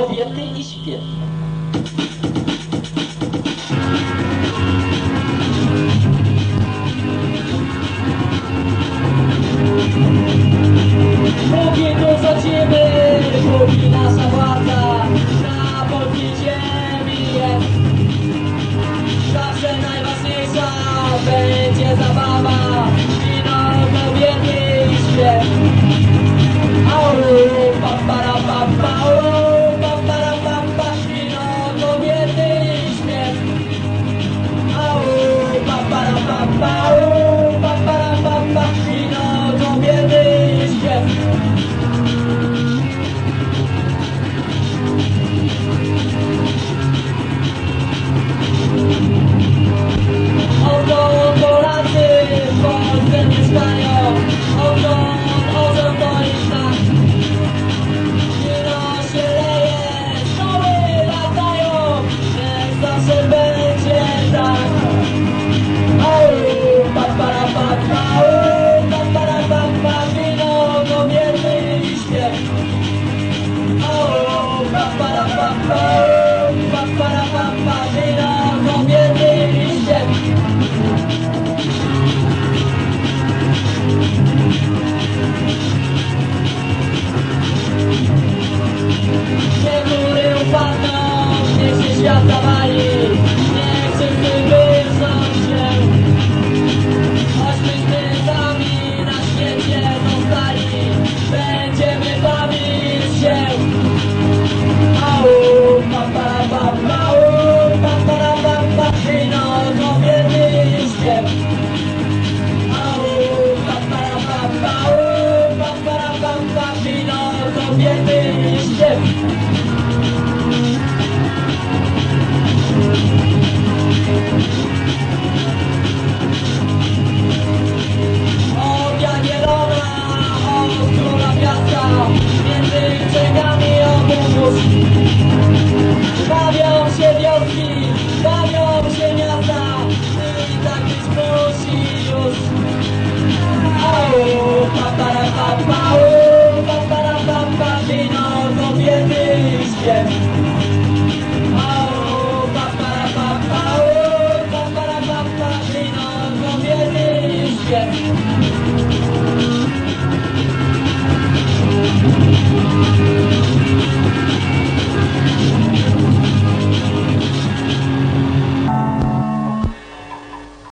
kobiety i śpiew. Póki tu rządzimy, póki nasza władza na polskiej. Zawsze najważniejsza będzie zabawa, niech się świat zawali Niech wszyscy wyzną się sami na świecie zostali Będziemy bawić się. Au, pa, pa, pa, pa, au, pa, pa, pa, pa, Wino, kobiety Między brzegami obuwów Bawią au, pa, para, pa,